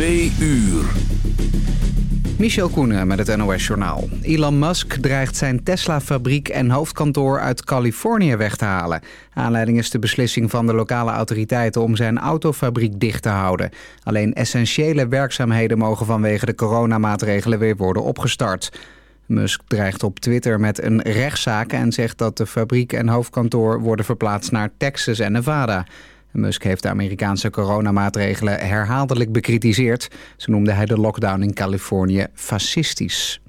Twee uur. Michel Koenen met het NOS-journaal. Elon Musk dreigt zijn Tesla-fabriek en hoofdkantoor uit Californië weg te halen. Aanleiding is de beslissing van de lokale autoriteiten om zijn autofabriek dicht te houden. Alleen essentiële werkzaamheden mogen vanwege de coronamaatregelen weer worden opgestart. Musk dreigt op Twitter met een rechtszaak en zegt dat de fabriek en hoofdkantoor worden verplaatst naar Texas en Nevada. Musk heeft de Amerikaanse coronamaatregelen herhaaldelijk bekritiseerd. Zo noemde hij de lockdown in Californië fascistisch.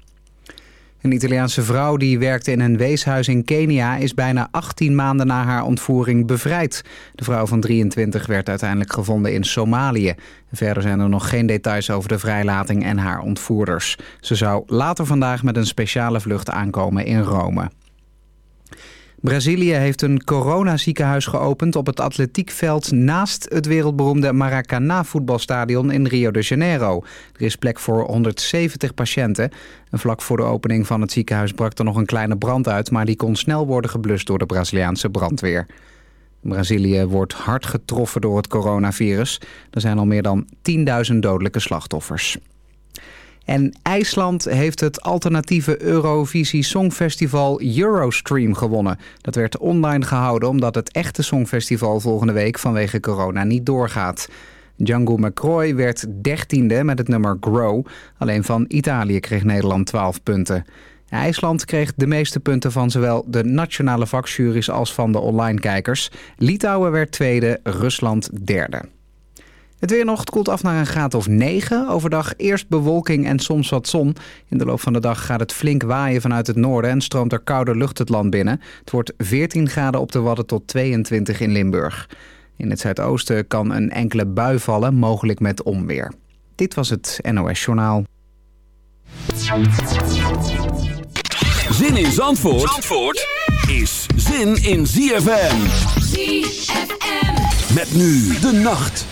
Een Italiaanse vrouw die werkte in een weeshuis in Kenia... is bijna 18 maanden na haar ontvoering bevrijd. De vrouw van 23 werd uiteindelijk gevonden in Somalië. Verder zijn er nog geen details over de vrijlating en haar ontvoerders. Ze zou later vandaag met een speciale vlucht aankomen in Rome. Brazilië heeft een coronaziekenhuis geopend op het atletiekveld naast het wereldberoemde Maracanã voetbalstadion in Rio de Janeiro. Er is plek voor 170 patiënten. En vlak voor de opening van het ziekenhuis brak er nog een kleine brand uit, maar die kon snel worden geblust door de Braziliaanse brandweer. Brazilië wordt hard getroffen door het coronavirus. Er zijn al meer dan 10.000 dodelijke slachtoffers. En IJsland heeft het alternatieve Eurovisie Songfestival Eurostream gewonnen. Dat werd online gehouden omdat het echte Songfestival volgende week vanwege corona niet doorgaat. Django McCroy werd dertiende met het nummer Grow. Alleen van Italië kreeg Nederland 12 punten. IJsland kreeg de meeste punten van zowel de nationale vakjuries als van de online kijkers. Litouwen werd tweede, Rusland derde. Het weer nog, het koelt af naar een graad of 9. Overdag eerst bewolking en soms wat zon. In de loop van de dag gaat het flink waaien vanuit het noorden... en stroomt er koude lucht het land binnen. Het wordt 14 graden op de Wadden tot 22 in Limburg. In het zuidoosten kan een enkele bui vallen, mogelijk met onweer. Dit was het NOS Journaal. Zin in Zandvoort, Zandvoort is zin in ZFM. ZFM. Met nu de nacht.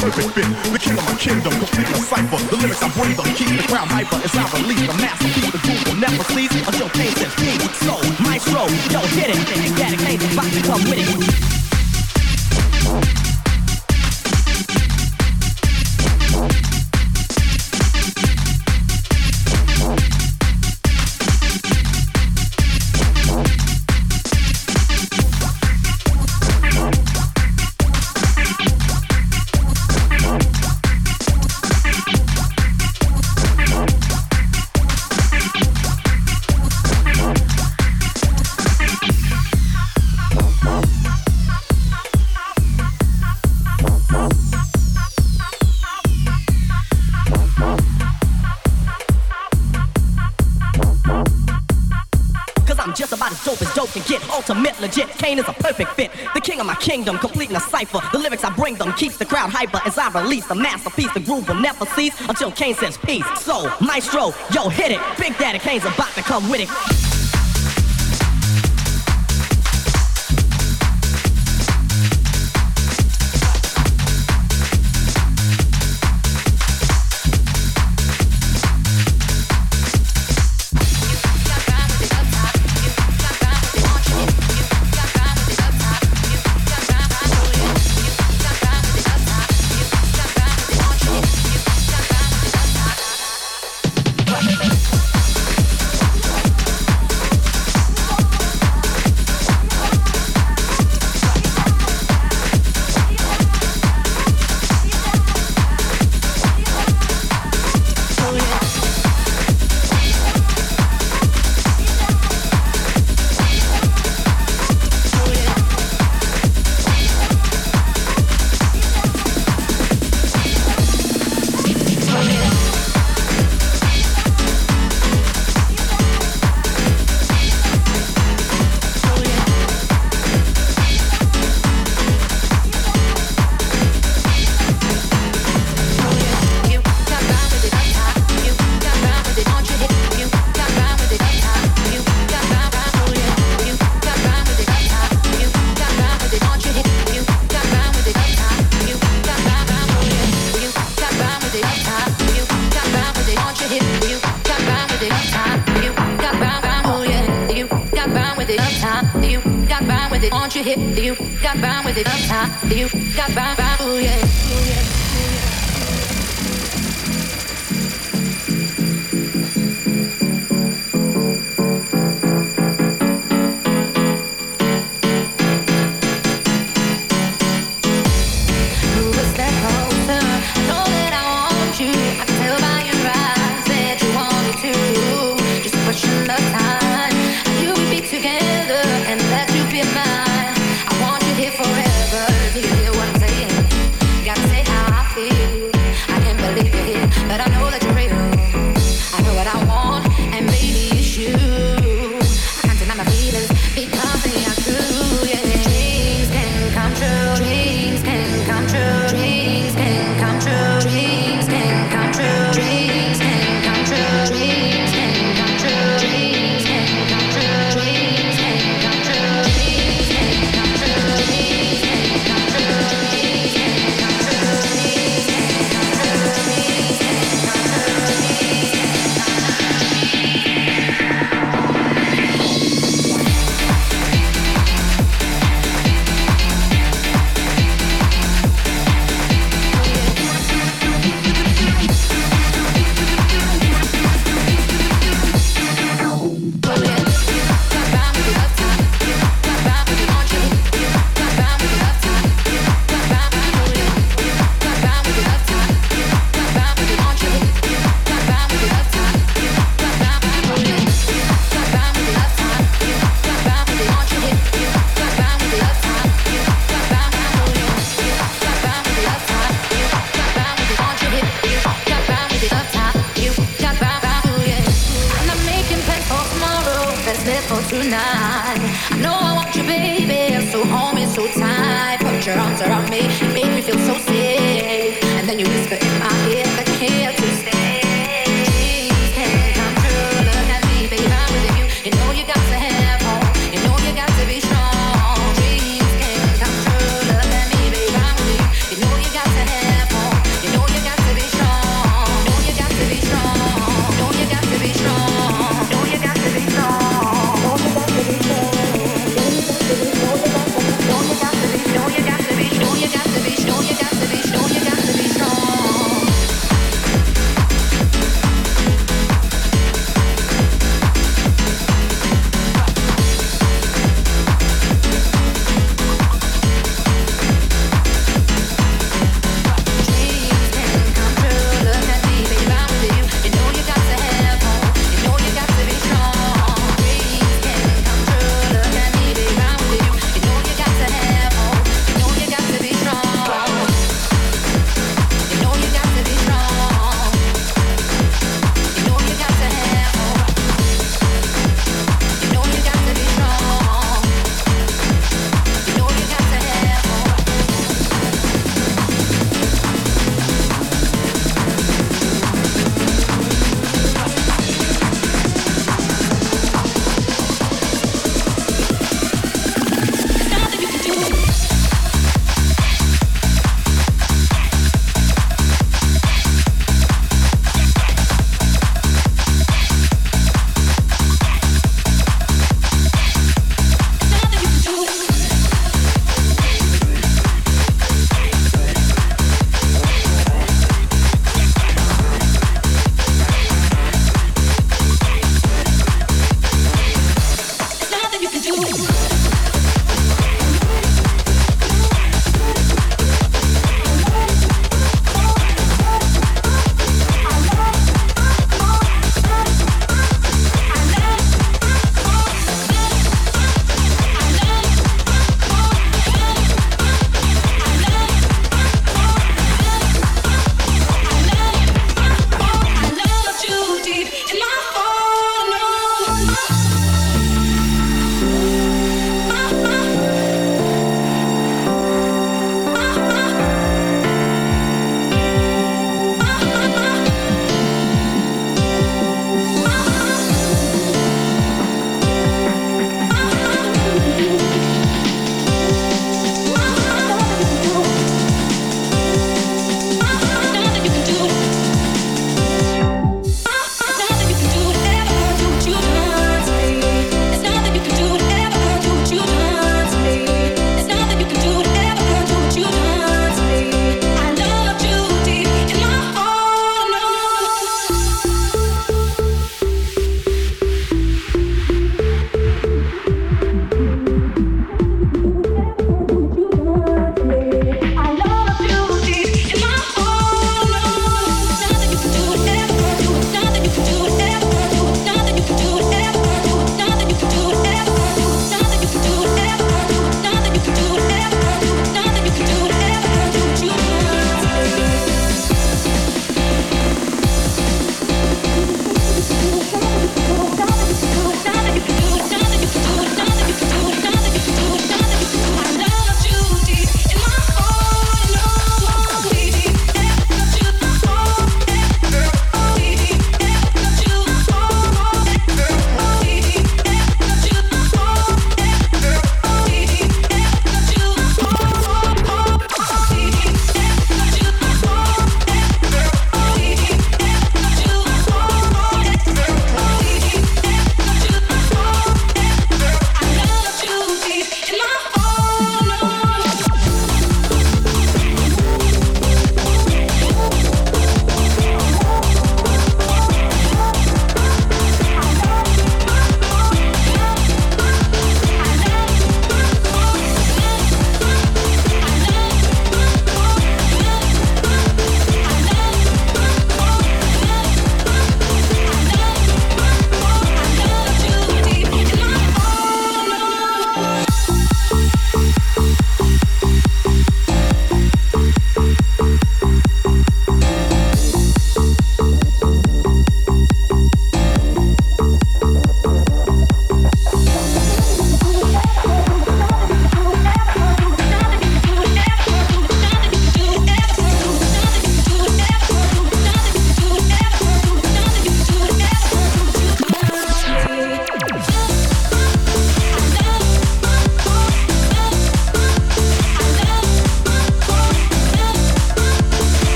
perfect fit. The king of my kingdom, complete my cipher. The lyrics I breathe them, keep the crowd hyper. As I release the masterpiece, the group will never cease until pain says peace. So, maestro, yo, hit it. Daddy, ain't about to come with it. As dope can get, ultimate legit. Kane is a perfect fit. The king of my kingdom, completing a cipher. The lyrics I bring them keeps the crowd hyper as I release the masterpiece. The groove will never cease until Kane says peace. So, maestro, yo, hit it. Big Daddy Kane's about to come with it. No, I want you, baby. So hold me so tight. Put your arms around me. Make me feel so safe.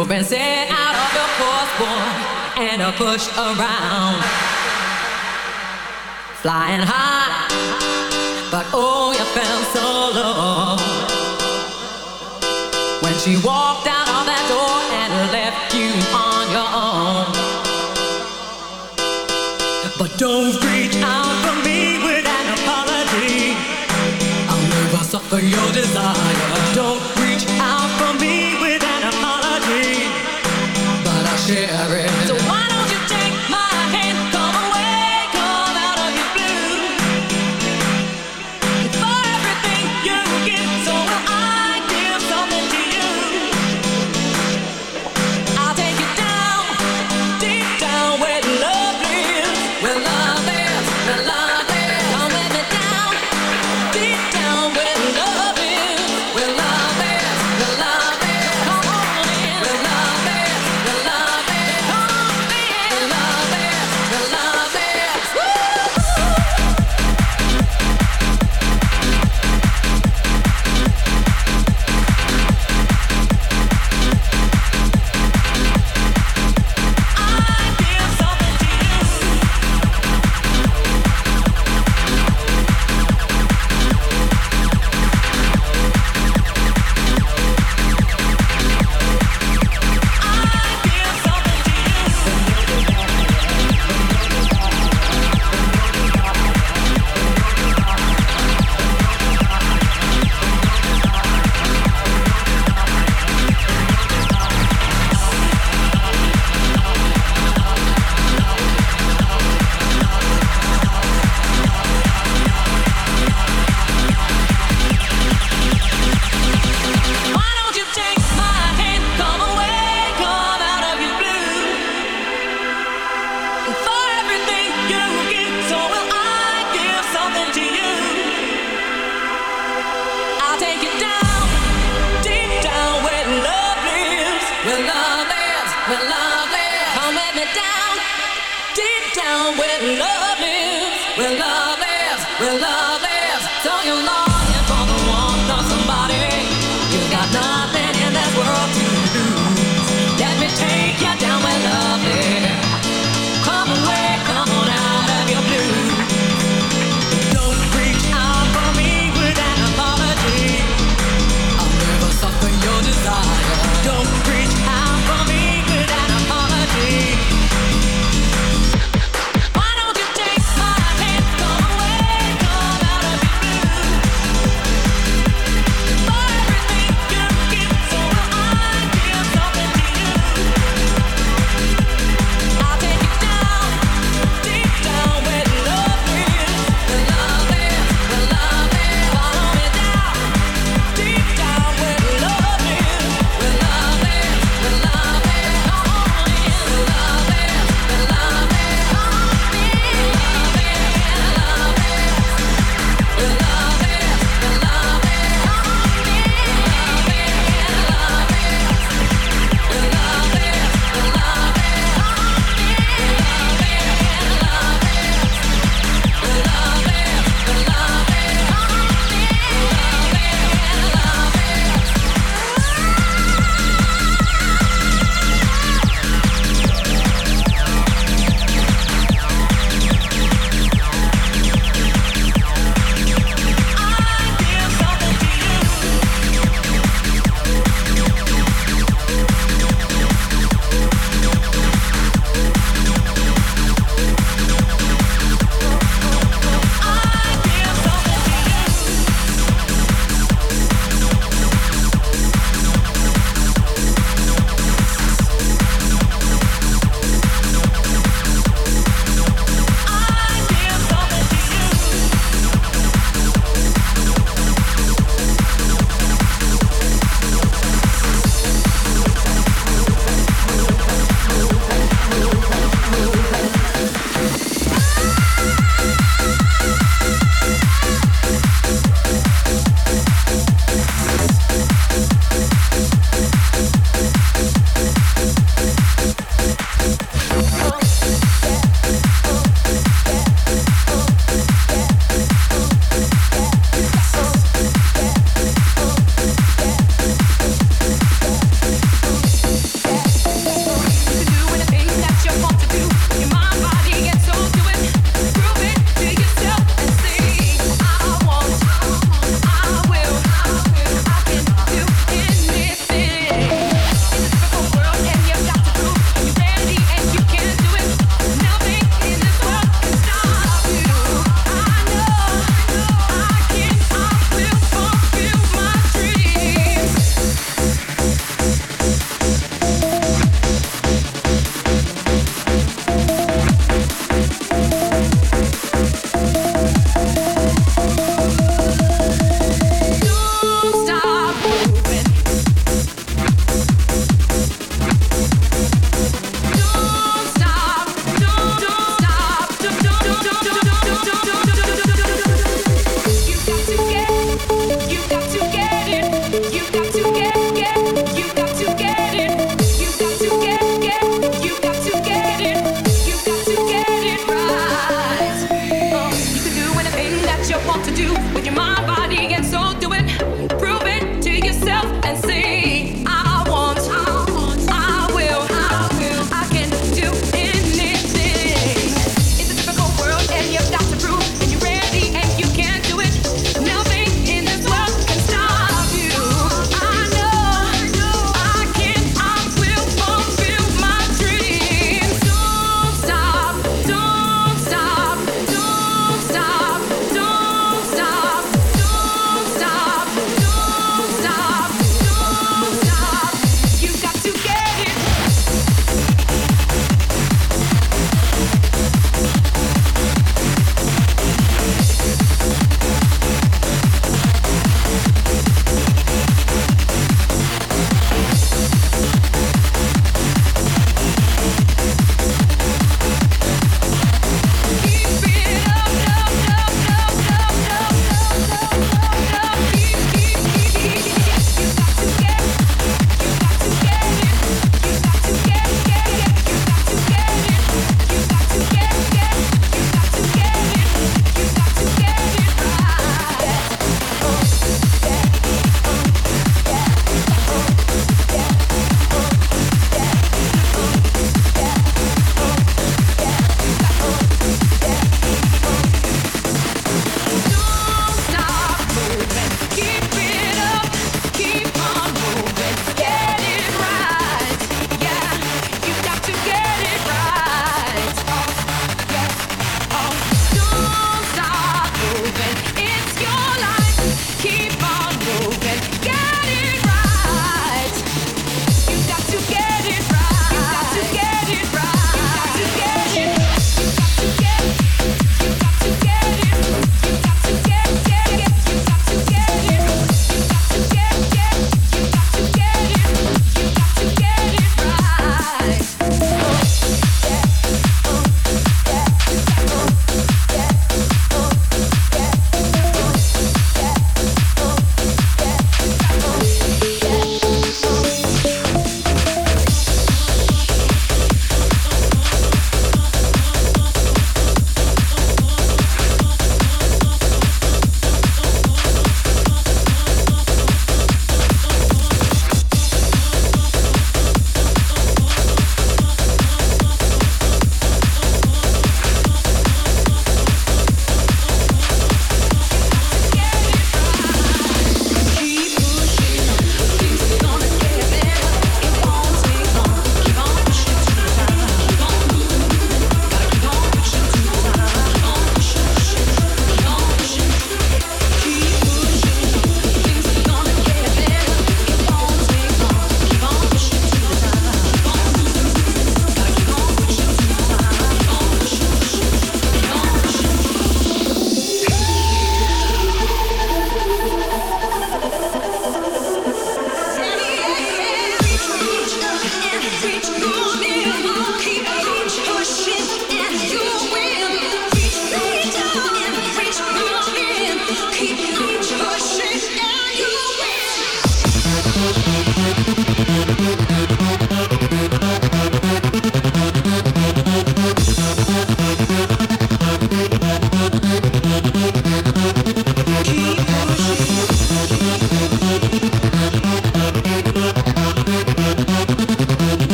You've been sent out of your course, boy, and a push around. Flying high, but oh, you fell so low. When she walked out of that door and left you on your own. But don't reach out for me with an apology. I'll never suffer your desire. Don't